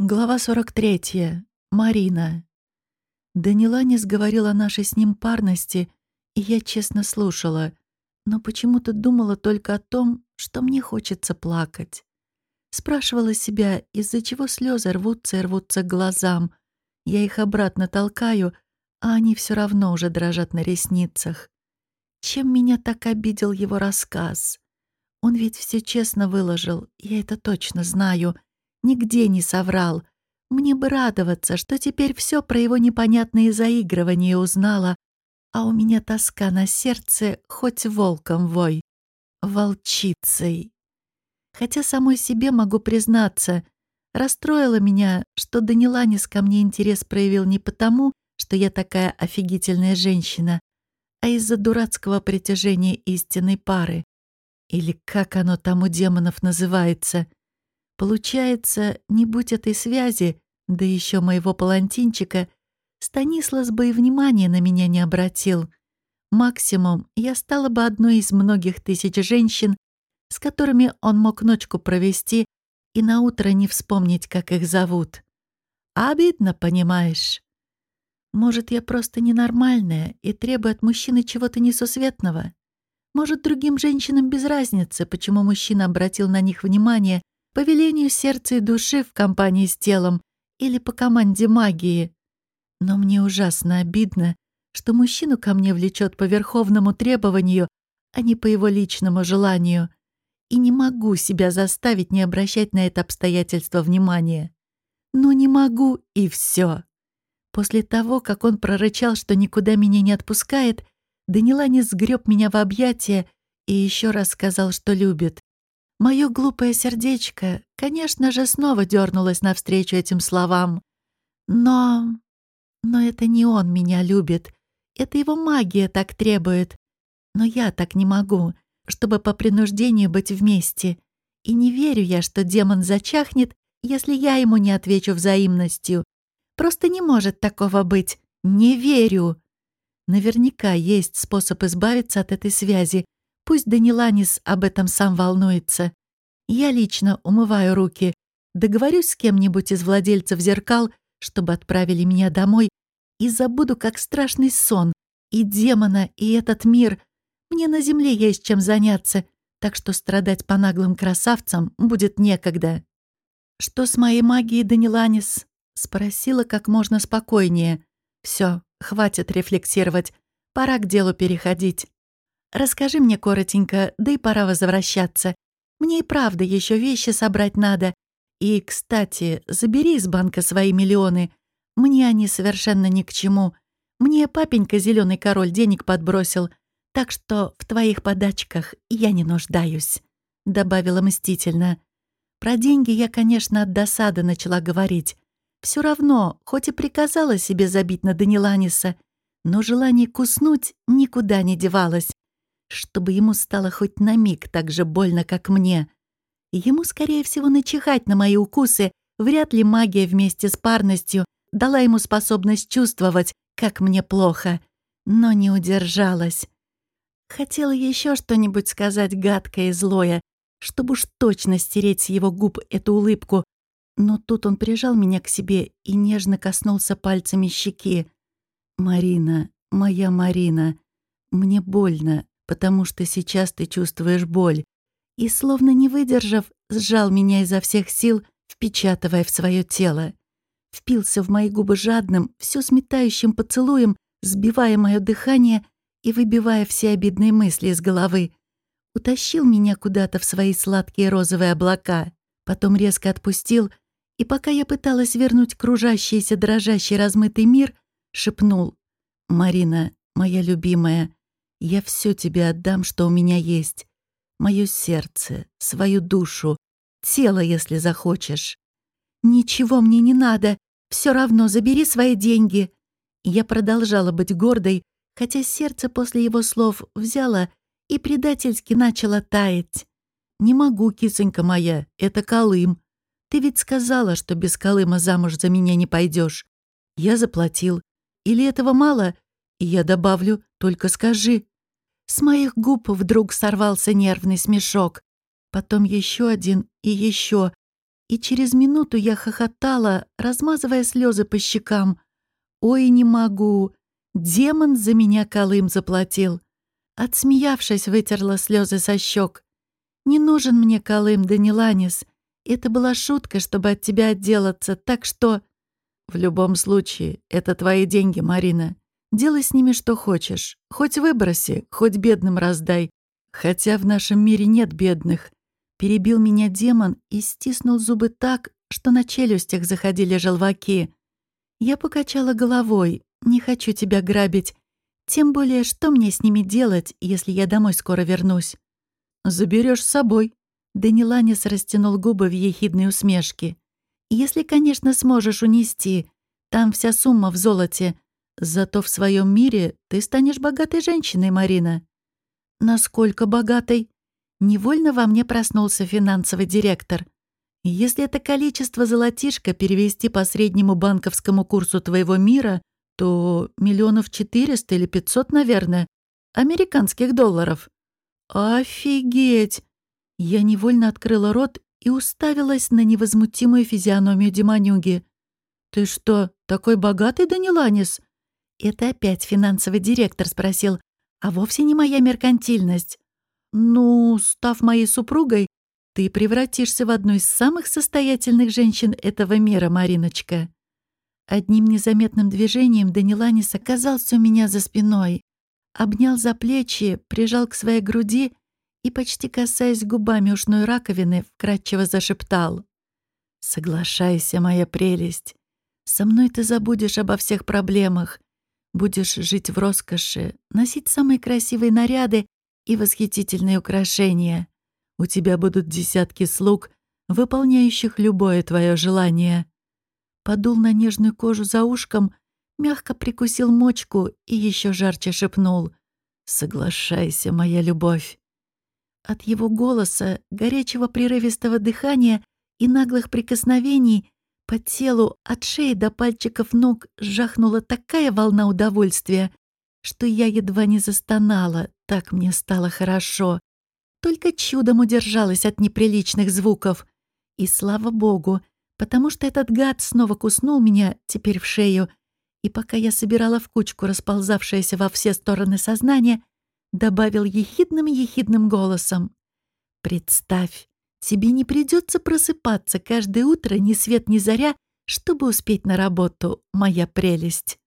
Глава 43. Марина. Даниланис говорил о нашей с ним парности, и я честно слушала, но почему-то думала только о том, что мне хочется плакать. Спрашивала себя, из-за чего слезы рвутся и рвутся к глазам. Я их обратно толкаю, а они все равно уже дрожат на ресницах. Чем меня так обидел его рассказ? Он ведь все честно выложил, я это точно знаю — нигде не соврал. Мне бы радоваться, что теперь все про его непонятные заигрывания узнала, а у меня тоска на сердце хоть волком вой, волчицей. Хотя самой себе могу признаться, расстроило меня, что Даниланис ко мне интерес проявил не потому, что я такая офигительная женщина, а из-за дурацкого притяжения истинной пары. Или как оно там у демонов называется — Получается, не будь этой связи, да еще моего палантинчика, Станислас бы и внимания на меня не обратил. Максимум, я стала бы одной из многих тысяч женщин, с которыми он мог ночку провести и на утро не вспомнить, как их зовут. Обидно, понимаешь? Может, я просто ненормальная и требую от мужчины чего-то несусветного? Может, другим женщинам без разницы, почему мужчина обратил на них внимание по велению сердца и души в компании с телом или по команде магии. Но мне ужасно обидно, что мужчину ко мне влечет по верховному требованию, а не по его личному желанию. И не могу себя заставить не обращать на это обстоятельство внимания. Ну не могу, и все. После того, как он прорычал, что никуда меня не отпускает, Даниланис сгреб меня в объятия и еще раз сказал, что любит. Мое глупое сердечко, конечно же, снова дернулось навстречу этим словам. Но... Но это не он меня любит. Это его магия так требует. Но я так не могу, чтобы по принуждению быть вместе. И не верю я, что демон зачахнет, если я ему не отвечу взаимностью. Просто не может такого быть. Не верю. Наверняка есть способ избавиться от этой связи, Пусть Даниланис об этом сам волнуется. Я лично умываю руки, договорюсь с кем-нибудь из владельцев зеркал, чтобы отправили меня домой, и забуду, как страшный сон, и демона, и этот мир. Мне на земле есть чем заняться, так что страдать по наглым красавцам будет некогда. «Что с моей магией, Даниланис?» — спросила как можно спокойнее. Все, хватит рефлексировать, пора к делу переходить. Расскажи мне коротенько, да и пора возвращаться. Мне и правда еще вещи собрать надо. И, кстати, забери из банка свои миллионы. Мне они совершенно ни к чему. Мне папенька зеленый король денег подбросил, так что в твоих подачках я не нуждаюсь», — добавила мстительно. Про деньги я, конечно, от досады начала говорить. Все равно, хоть и приказала себе забить на Даниланиса, но желание куснуть никуда не девалось чтобы ему стало хоть на миг так же больно, как мне. Ему, скорее всего, начихать на мои укусы, вряд ли магия вместе с парностью дала ему способность чувствовать, как мне плохо, но не удержалась. Хотела еще что-нибудь сказать гадкое и злое, чтобы уж точно стереть с его губ эту улыбку, но тут он прижал меня к себе и нежно коснулся пальцами щеки. «Марина, моя Марина, мне больно, потому что сейчас ты чувствуешь боль, и, словно не выдержав, сжал меня изо всех сил, впечатывая в свое тело. Впился в мои губы жадным, все сметающим поцелуем, сбивая мое дыхание и выбивая все обидные мысли из головы. Утащил меня куда-то в свои сладкие розовые облака, потом резко отпустил, и пока я пыталась вернуть кружащийся, дрожащий, размытый мир, шепнул «Марина, моя любимая, я все тебе отдам, что у меня есть. Мое сердце, свою душу, тело, если захочешь. Ничего мне не надо. Все равно забери свои деньги. Я продолжала быть гордой, хотя сердце после его слов взяло и предательски начало таять. «Не могу, кисонька моя, это Колым. Ты ведь сказала, что без Колыма замуж за меня не пойдешь. Я заплатил. Или этого мало? И я добавлю, только скажи. С моих губ вдруг сорвался нервный смешок. Потом еще один и еще. И через минуту я хохотала, размазывая слезы по щекам. «Ой, не могу! Демон за меня Колым заплатил!» Отсмеявшись, вытерла слезы со щек. «Не нужен мне Колым, Даниланис. Это была шутка, чтобы от тебя отделаться, так что...» «В любом случае, это твои деньги, Марина. Делай с ними что хочешь. Хоть выброси, хоть бедным раздай. Хотя в нашем мире нет бедных. Перебил меня демон и стиснул зубы так, что на челюстях заходили желваки. Я покачала головой. «Не хочу тебя грабить. Тем более, что мне с ними делать, если я домой скоро вернусь?» Заберешь с собой». Даниланис растянул губы в ехидной усмешке. «Если, конечно, сможешь унести. Там вся сумма в золоте. Зато в своем мире ты станешь богатой женщиной, Марина». «Насколько богатой?» Невольно во мне проснулся финансовый директор. Если это количество золотишка перевести по среднему банковскому курсу твоего мира, то миллионов четыреста или пятьсот, наверное, американских долларов. Офигеть! Я невольно открыла рот и уставилась на невозмутимую физиономию Демонюги. «Ты что, такой богатый, Даниланис?» Это опять финансовый директор спросил, а вовсе не моя меркантильность. «Ну, став моей супругой, ты превратишься в одну из самых состоятельных женщин этого мира, Мариночка». Одним незаметным движением Даниланис оказался у меня за спиной, обнял за плечи, прижал к своей груди и, почти касаясь губами ушной раковины, вкрадчиво зашептал. «Соглашайся, моя прелесть. Со мной ты забудешь обо всех проблемах, будешь жить в роскоши, носить самые красивые наряды и восхитительные украшения. У тебя будут десятки слуг, выполняющих любое твое желание. Подул на нежную кожу за ушком, мягко прикусил мочку и еще жарче шепнул «Соглашайся, моя любовь». От его голоса, горячего прерывистого дыхания и наглых прикосновений по телу от шеи до пальчиков ног жахнула такая волна удовольствия, что я едва не застонала, так мне стало хорошо. Только чудом удержалась от неприличных звуков. И слава богу, потому что этот гад снова куснул меня теперь в шею, и пока я собирала в кучку расползавшееся во все стороны сознание, добавил ехидным-ехидным голосом. «Представь, тебе не придется просыпаться каждое утро ни свет ни заря, чтобы успеть на работу, моя прелесть».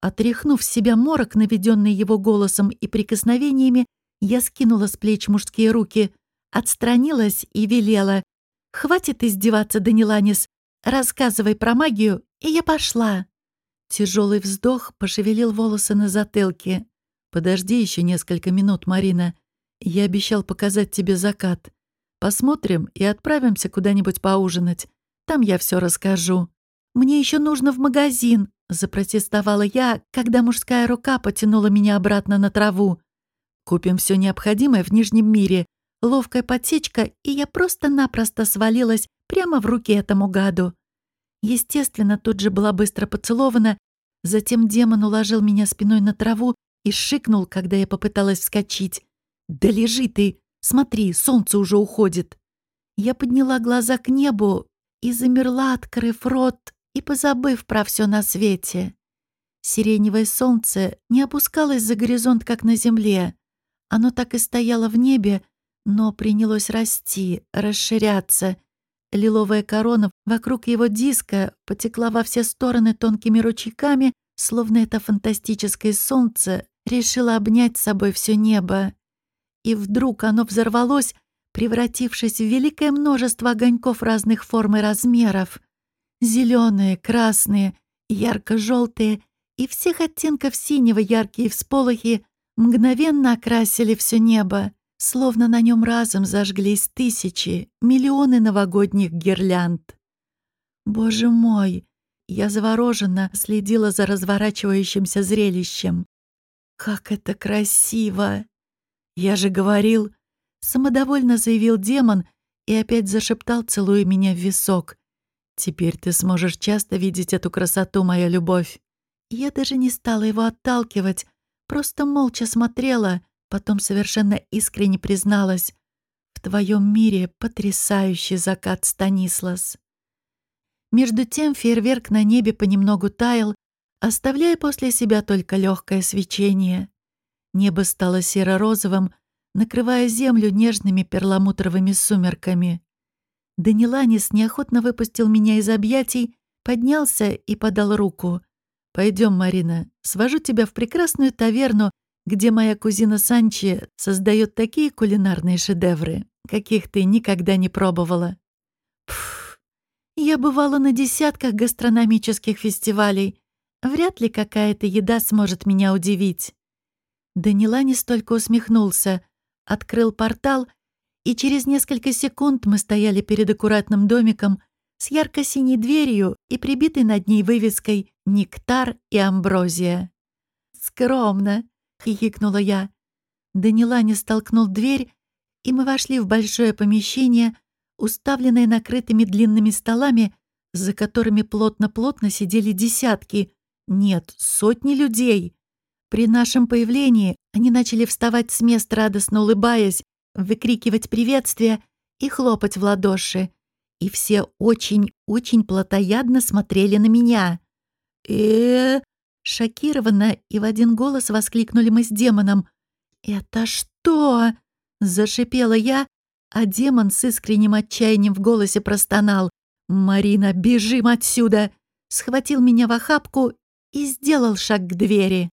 Отряхнув с себя морок, наведенный его голосом и прикосновениями, я скинула с плеч мужские руки, отстранилась и велела. «Хватит издеваться, Даниланис. Рассказывай про магию, и я пошла». Тяжелый вздох пошевелил волосы на затылке. «Подожди еще несколько минут, Марина. Я обещал показать тебе закат. Посмотрим и отправимся куда-нибудь поужинать. Там я все расскажу. Мне еще нужно в магазин. Запротестовала я, когда мужская рука потянула меня обратно на траву. Купим все необходимое в Нижнем мире. Ловкая подсечка, и я просто-напросто свалилась прямо в руки этому гаду. Естественно, тут же была быстро поцелована, затем демон уложил меня спиной на траву и шикнул, когда я попыталась вскочить. «Да лежи ты! Смотри, солнце уже уходит!» Я подняла глаза к небу и замерла, открыв рот и позабыв про все на свете. Сиреневое солнце не опускалось за горизонт, как на земле. Оно так и стояло в небе, но принялось расти, расширяться. Лиловая корона вокруг его диска потекла во все стороны тонкими ручейками, словно это фантастическое солнце решило обнять с собой все небо. И вдруг оно взорвалось, превратившись в великое множество огоньков разных форм и размеров. Зеленые, красные, ярко-желтые и всех оттенков синего яркие всполохи мгновенно окрасили все небо, словно на нем разом зажглись тысячи, миллионы новогодних гирлянд. Боже мой! Я завороженно следила за разворачивающимся зрелищем. Как это красиво! Я же говорил, самодовольно заявил демон и опять зашептал, целуя меня в висок. Теперь ты сможешь часто видеть эту красоту, моя любовь. Я даже не стала его отталкивать, просто молча смотрела, потом совершенно искренне призналась. В твоем мире потрясающий закат, Станислас. Между тем фейерверк на небе понемногу таял, оставляя после себя только легкое свечение. Небо стало серо-розовым, накрывая землю нежными перламутровыми сумерками. Даниланис неохотно выпустил меня из объятий, поднялся и подал руку. «Пойдем, Марина, свожу тебя в прекрасную таверну, где моя кузина Санчи создает такие кулинарные шедевры, каких ты никогда не пробовала». Пф, я бывала на десятках гастрономических фестивалей. Вряд ли какая-то еда сможет меня удивить. Даниланис только усмехнулся, открыл портал и через несколько секунд мы стояли перед аккуратным домиком с ярко-синей дверью и прибитой над ней вывеской «Нектар и амброзия». «Скромно!» — хихикнула я. Данилани столкнул дверь, и мы вошли в большое помещение, уставленное накрытыми длинными столами, за которыми плотно-плотно сидели десятки, нет, сотни людей. При нашем появлении они начали вставать с мест, радостно улыбаясь, выкрикивать приветствия и хлопать в ладоши. И все очень-очень плотоядно смотрели на меня. э Шокированно и в один голос воскликнули мы с демоном. «Это что?» — зашипела я, а демон с искренним отчаянием в голосе простонал. «Марина, бежим отсюда!» Схватил меня в охапку и сделал шаг к двери.